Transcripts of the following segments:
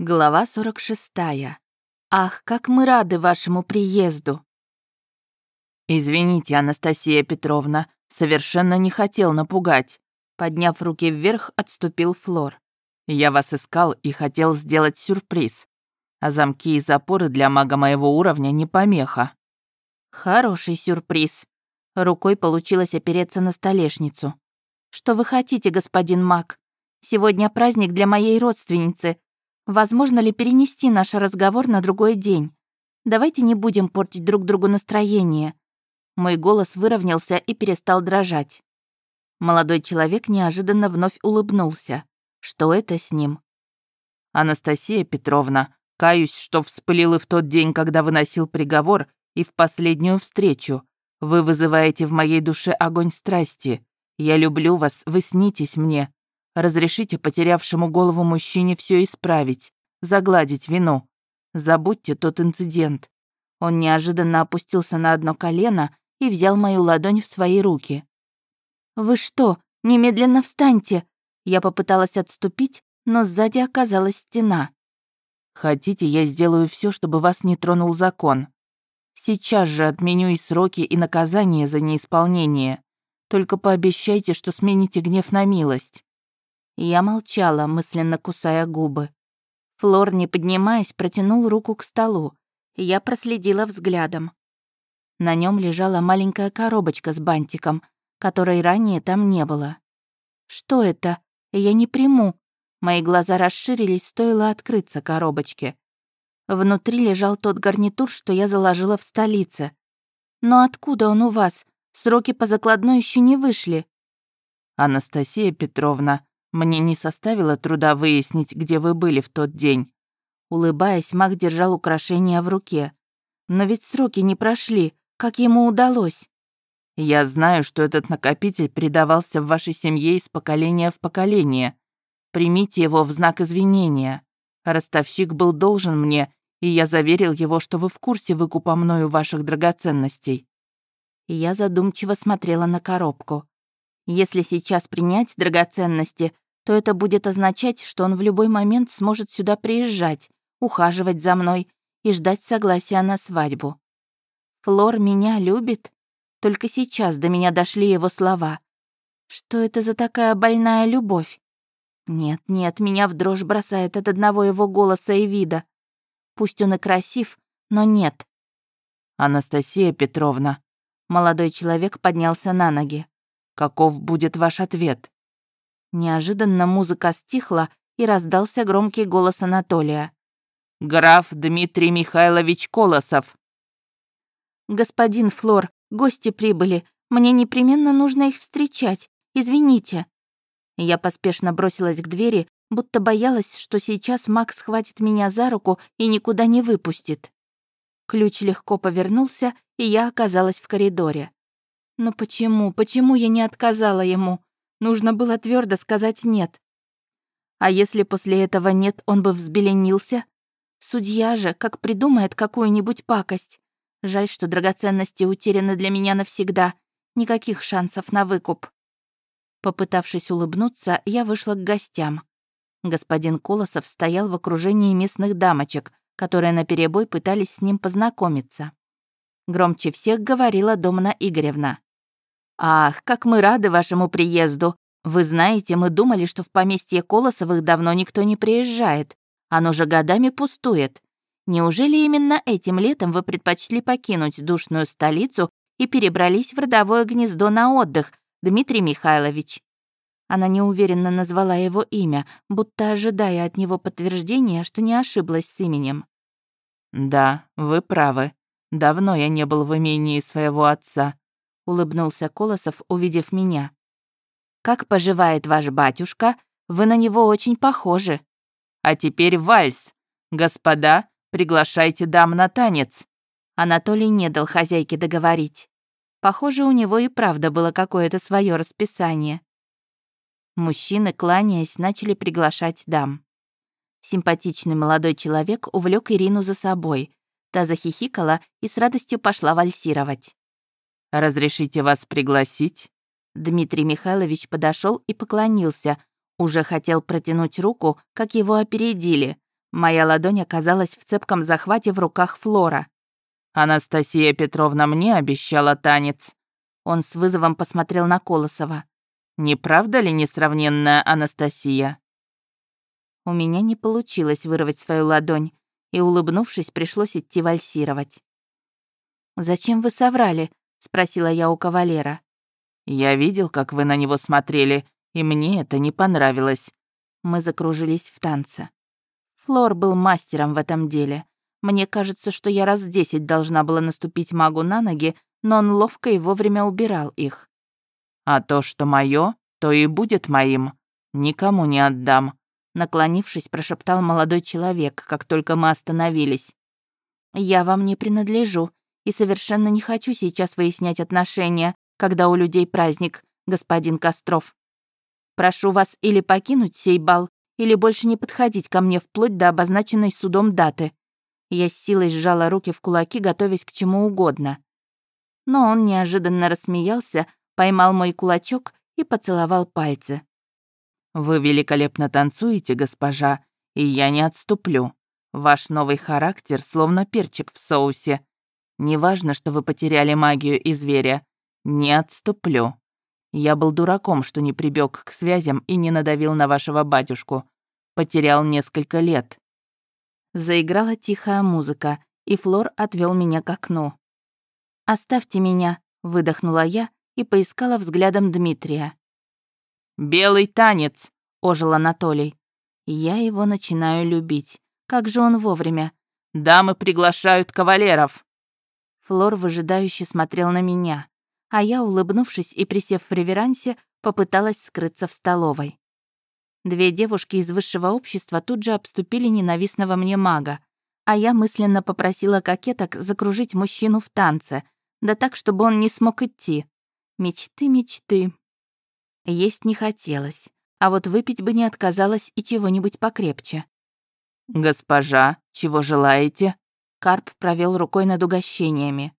Глава 46. Ах, как мы рады вашему приезду. Извините, Анастасия Петровна, совершенно не хотел напугать. Подняв руки вверх, отступил Флор. Я вас искал и хотел сделать сюрприз. А замки и запоры для мага моего уровня не помеха. Хороший сюрприз. Рукой получилось опереться на столешницу. Что вы хотите, господин маг? Сегодня праздник для моей родственницы, Возможно ли перенести наш разговор на другой день? Давайте не будем портить друг другу настроение. Мой голос выровнялся и перестал дрожать. Молодой человек неожиданно вновь улыбнулся. Что это с ним? «Анастасия Петровна, каюсь, что вспылил и в тот день, когда выносил приговор, и в последнюю встречу. Вы вызываете в моей душе огонь страсти. Я люблю вас, вы снитесь мне. Разрешите потерявшему голову мужчине все исправить, загладить вину. Забудьте тот инцидент. Он неожиданно опустился на одно колено и взял мою ладонь в свои руки. «Вы что, немедленно встаньте!» Я попыталась отступить, но сзади оказалась стена. «Хотите, я сделаю все, чтобы вас не тронул закон. Сейчас же отменю и сроки, и наказание за неисполнение. Только пообещайте, что смените гнев на милость». Я молчала, мысленно кусая губы. Флор, не поднимаясь, протянул руку к столу. Я проследила взглядом. На нем лежала маленькая коробочка с бантиком, которой ранее там не было. «Что это? Я не приму». Мои глаза расширились, стоило открыться коробочке. Внутри лежал тот гарнитур, что я заложила в столице. «Но откуда он у вас? Сроки по закладной еще не вышли». «Анастасия Петровна, мне не составило труда выяснить, где вы были в тот день». Улыбаясь, маг держал украшение в руке. «Но ведь сроки не прошли. Как ему удалось?» «Я знаю, что этот накопитель передавался в вашей семье из поколения в поколение. Примите его в знак извинения. Ростовщик был должен мне, и я заверил его, что вы в курсе выкупа мною ваших драгоценностей». Я задумчиво смотрела на коробку. Если сейчас принять драгоценности, то это будет означать, что он в любой момент сможет сюда приезжать, ухаживать за мной и ждать согласия на свадьбу. Флор меня любит? Только сейчас до меня дошли его слова. Что это за такая больная любовь? Нет, нет, меня в дрожь бросает от одного его голоса и вида. Пусть он и красив, но нет. Анастасия Петровна. Молодой человек поднялся на ноги. Каков будет ваш ответ?» Неожиданно музыка стихла, и раздался громкий голос Анатолия. «Граф Дмитрий Михайлович Колосов». «Господин Флор, гости прибыли. Мне непременно нужно их встречать. Извините». Я поспешно бросилась к двери, будто боялась, что сейчас Макс схватит меня за руку и никуда не выпустит. Ключ легко повернулся, и я оказалась в коридоре. Но почему, почему я не отказала ему? Нужно было твердо сказать «нет». А если после этого «нет» он бы взбеленился? Судья же, как придумает какую-нибудь пакость. Жаль, что драгоценности утеряны для меня навсегда. Никаких шансов на выкуп. Попытавшись улыбнуться, я вышла к гостям. Господин Колосов стоял в окружении местных дамочек, которые наперебой пытались с ним познакомиться. Громче всех говорила Домна Игоревна. «Ах, как мы рады вашему приезду! Вы знаете, мы думали, что в поместье Колосовых давно никто не приезжает. Оно же годами пустует. Неужели именно этим летом вы предпочли покинуть душную столицу и перебрались в родовое гнездо на отдых, Дмитрий Михайлович?» Она неуверенно назвала его имя, будто ожидая от него подтверждения, что не ошиблась с именем. «Да, вы правы. Давно я не был в имении своего отца улыбнулся Колосов, увидев меня. «Как поживает ваш батюшка? Вы на него очень похожи». «А теперь вальс. Господа, приглашайте дам на танец». Анатолий не дал хозяйке договорить. Похоже, у него и правда было какое-то свое расписание. Мужчины, кланяясь, начали приглашать дам. Симпатичный молодой человек увлек Ирину за собой. Та захихикала и с радостью пошла вальсировать. «Разрешите вас пригласить?» Дмитрий Михайлович подошел и поклонился. Уже хотел протянуть руку, как его опередили. Моя ладонь оказалась в цепком захвате в руках Флора. «Анастасия Петровна мне обещала танец». Он с вызовом посмотрел на Колосова. «Не правда ли несравненная Анастасия?» У меня не получилось вырвать свою ладонь, и, улыбнувшись, пришлось идти вальсировать. «Зачем вы соврали?» — спросила я у кавалера. «Я видел, как вы на него смотрели, и мне это не понравилось». Мы закружились в танце. Флор был мастером в этом деле. Мне кажется, что я раз десять должна была наступить магу на ноги, но он ловко и вовремя убирал их. «А то, что моё, то и будет моим. Никому не отдам», наклонившись, прошептал молодой человек, как только мы остановились. «Я вам не принадлежу и совершенно не хочу сейчас выяснять отношения, когда у людей праздник, господин Костров. Прошу вас или покинуть сей бал, или больше не подходить ко мне вплоть до обозначенной судом даты». Я с силой сжала руки в кулаки, готовясь к чему угодно. Но он неожиданно рассмеялся, поймал мой кулачок и поцеловал пальцы. «Вы великолепно танцуете, госпожа, и я не отступлю. Ваш новый характер словно перчик в соусе. Неважно, что вы потеряли магию и зверя. Не отступлю. Я был дураком, что не прибег к связям и не надавил на вашего батюшку. Потерял несколько лет». Заиграла тихая музыка, и Флор отвел меня к окну. «Оставьте меня», — выдохнула я и поискала взглядом Дмитрия. «Белый танец», — ожил Анатолий. Я его начинаю любить. Как же он вовремя. «Дамы приглашают кавалеров». Флор выжидающе смотрел на меня, а я, улыбнувшись и присев в реверансе, попыталась скрыться в столовой. Две девушки из высшего общества тут же обступили ненавистного мне мага, а я мысленно попросила кокеток закружить мужчину в танце, да так, чтобы он не смог идти. Мечты, мечты. Есть не хотелось, а вот выпить бы не отказалась и чего-нибудь покрепче. «Госпожа, чего желаете?» Карп провел рукой над угощениями.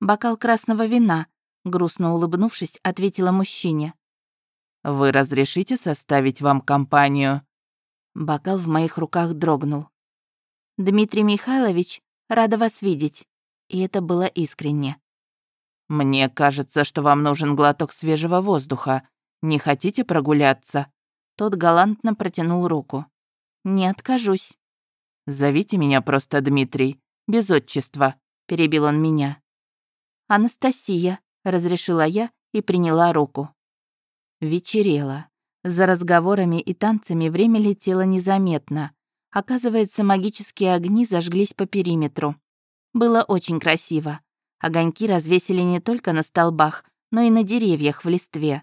«Бокал красного вина», — грустно улыбнувшись, ответила мужчине. «Вы разрешите составить вам компанию?» Бокал в моих руках дрогнул. «Дмитрий Михайлович, рада вас видеть». И это было искренне. «Мне кажется, что вам нужен глоток свежего воздуха. Не хотите прогуляться?» Тот галантно протянул руку. «Не откажусь». «Зовите меня просто Дмитрий, без отчества», — перебил он меня. «Анастасия», — разрешила я и приняла руку. Вечерело. За разговорами и танцами время летело незаметно. Оказывается, магические огни зажглись по периметру. Было очень красиво. Огоньки развесили не только на столбах, но и на деревьях в листве.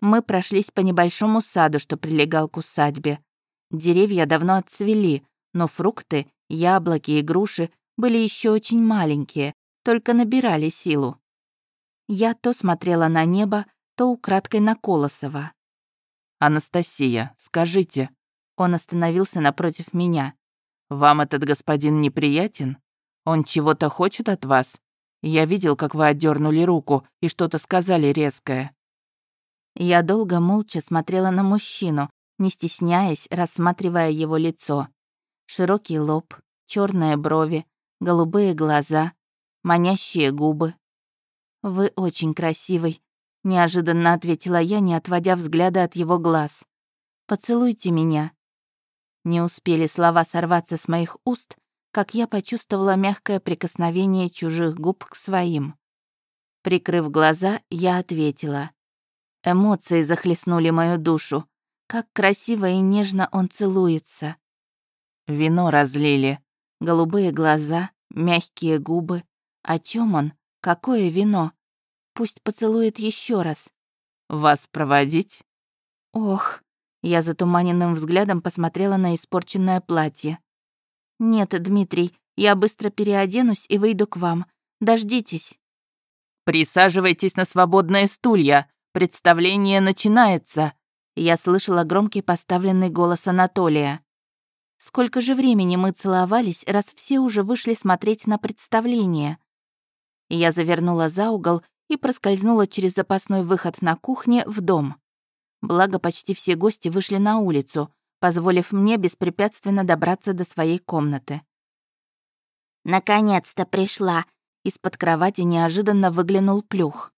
Мы прошлись по небольшому саду, что прилегал к усадьбе. Деревья давно отцвели, но фрукты, яблоки и груши были еще очень маленькие, только набирали силу. Я то смотрела на небо, то украдкой на Колосова. «Анастасия, скажите...» Он остановился напротив меня. «Вам этот господин неприятен? Он чего-то хочет от вас? Я видел, как вы отдернули руку и что-то сказали резкое». Я долго молча смотрела на мужчину, не стесняясь, рассматривая его лицо. Широкий лоб, черные брови, голубые глаза, манящие губы. «Вы очень красивый», — неожиданно ответила я, не отводя взгляда от его глаз. «Поцелуйте меня». Не успели слова сорваться с моих уст, как я почувствовала мягкое прикосновение чужих губ к своим. Прикрыв глаза, я ответила. Эмоции захлестнули мою душу. Как красиво и нежно он целуется. Вино разлили. Голубые глаза, мягкие губы. О чем он? Какое вино? Пусть поцелует еще раз. Вас проводить? Ох, я затуманенным взглядом посмотрела на испорченное платье. Нет, Дмитрий, я быстро переоденусь и выйду к вам. Дождитесь. Присаживайтесь на свободные стулья. Представление начинается!» Я слышала громкий поставленный голос Анатолия. «Сколько же времени мы целовались, раз все уже вышли смотреть на представление?» Я завернула за угол и проскользнула через запасной выход на кухне в дом. Благо, почти все гости вышли на улицу, позволив мне беспрепятственно добраться до своей комнаты. «Наконец-то пришла!» Из-под кровати неожиданно выглянул плюх.